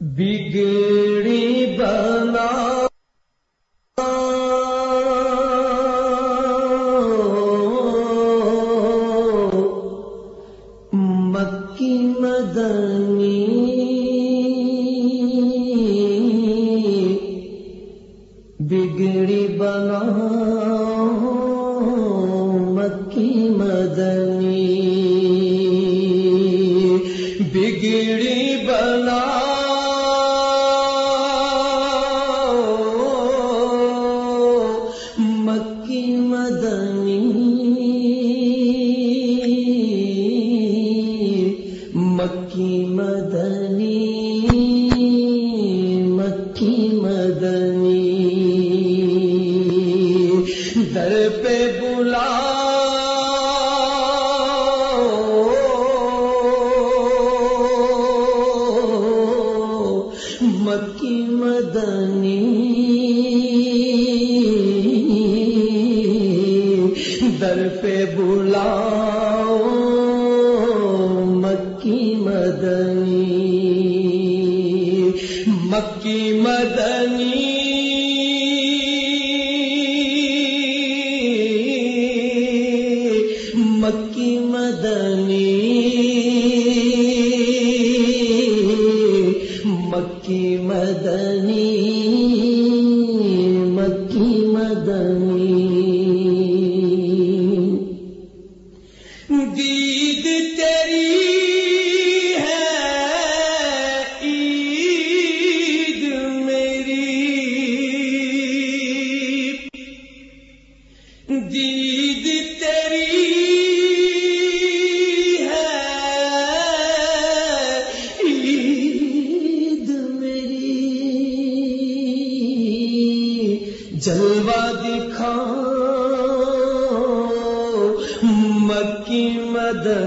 بگڑی بنا۔ مکی مدنی۔ بگڑی بنا۔ مکی مدنی۔ بگڑی بنا۔ مکی مدنی مکی مدنی۔ حق کی مدد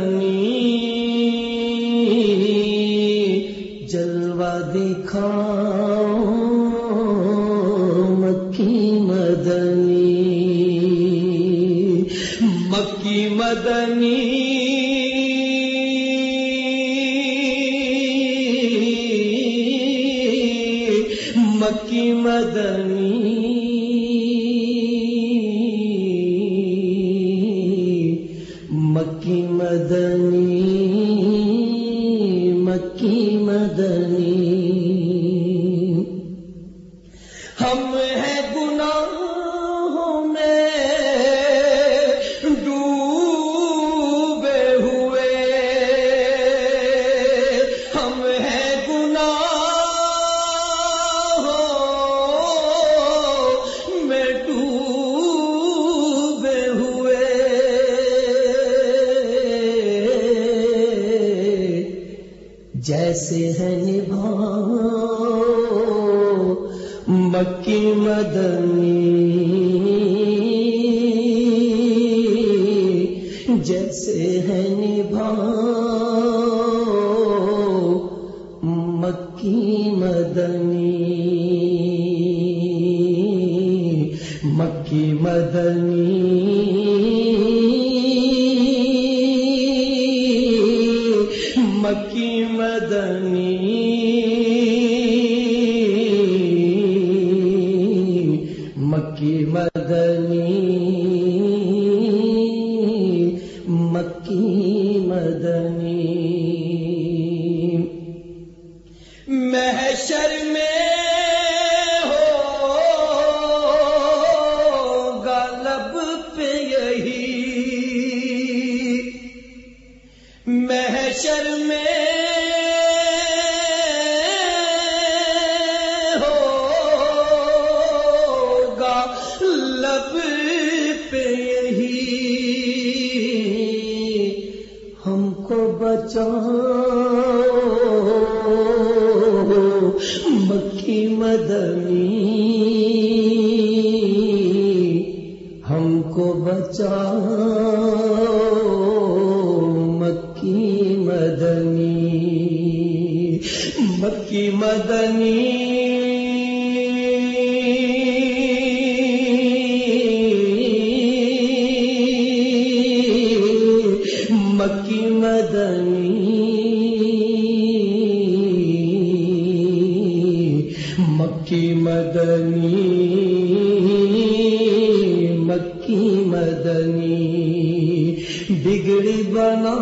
مدنی جلوہ دکھا مکی مدنی۔ مکی مدنی۔ مکی مدنی۔ مدنی مکی مدنی۔ جیسے ہے نبھاؤ مکی مدنی جیسے ہے نبھاؤ مکی مدنی مکی مدنی۔ مکی مدنی۔ محشر میں ہو غالب پہ یہی۔ محشر میں بچاؤ۔ مکی مدنی۔ ہم کو بچاؤ۔ مکی مدنی۔ مکی مدنی۔ مکی مدنی مدنی بگڑی بنا۔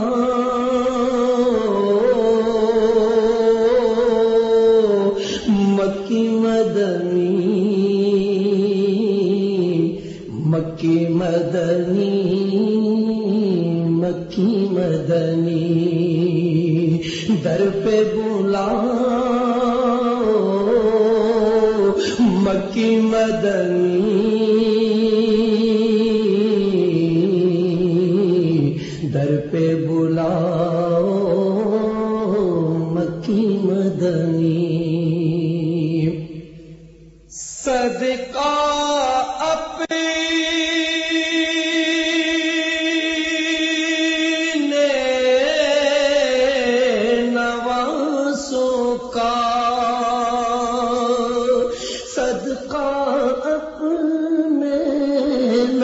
مکی مدنی مکی مدنی مکی مدنی۔ در پہ بولا مکی مدنی۔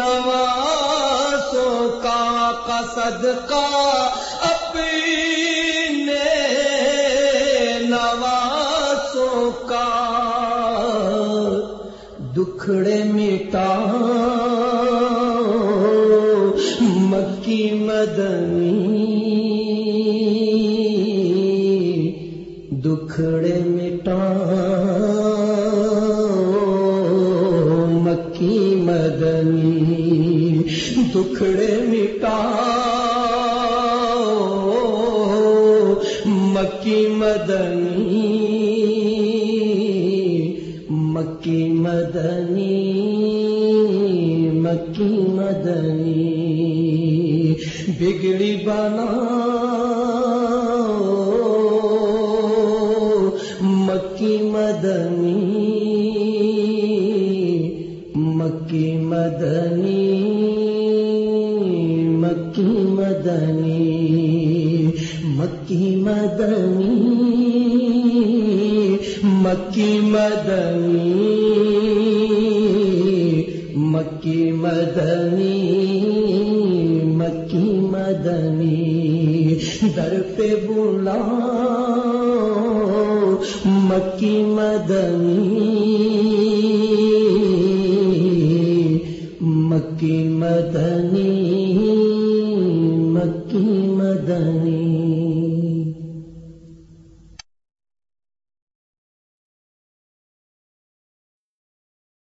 نوازوں کا کا اپنے نوازوں کا دکھڑے مٹا مکی مدنی مدنی دکھڑے مٹا مکی مدنی مکی مدنی مکی مدنی۔ بگڑی بنا مدنی، مکی مدنی مکی مدنی مکی مدنی مکی مدنی مکی مدنی، در پہ بولا مکی مدنی۔ مکی ہے۔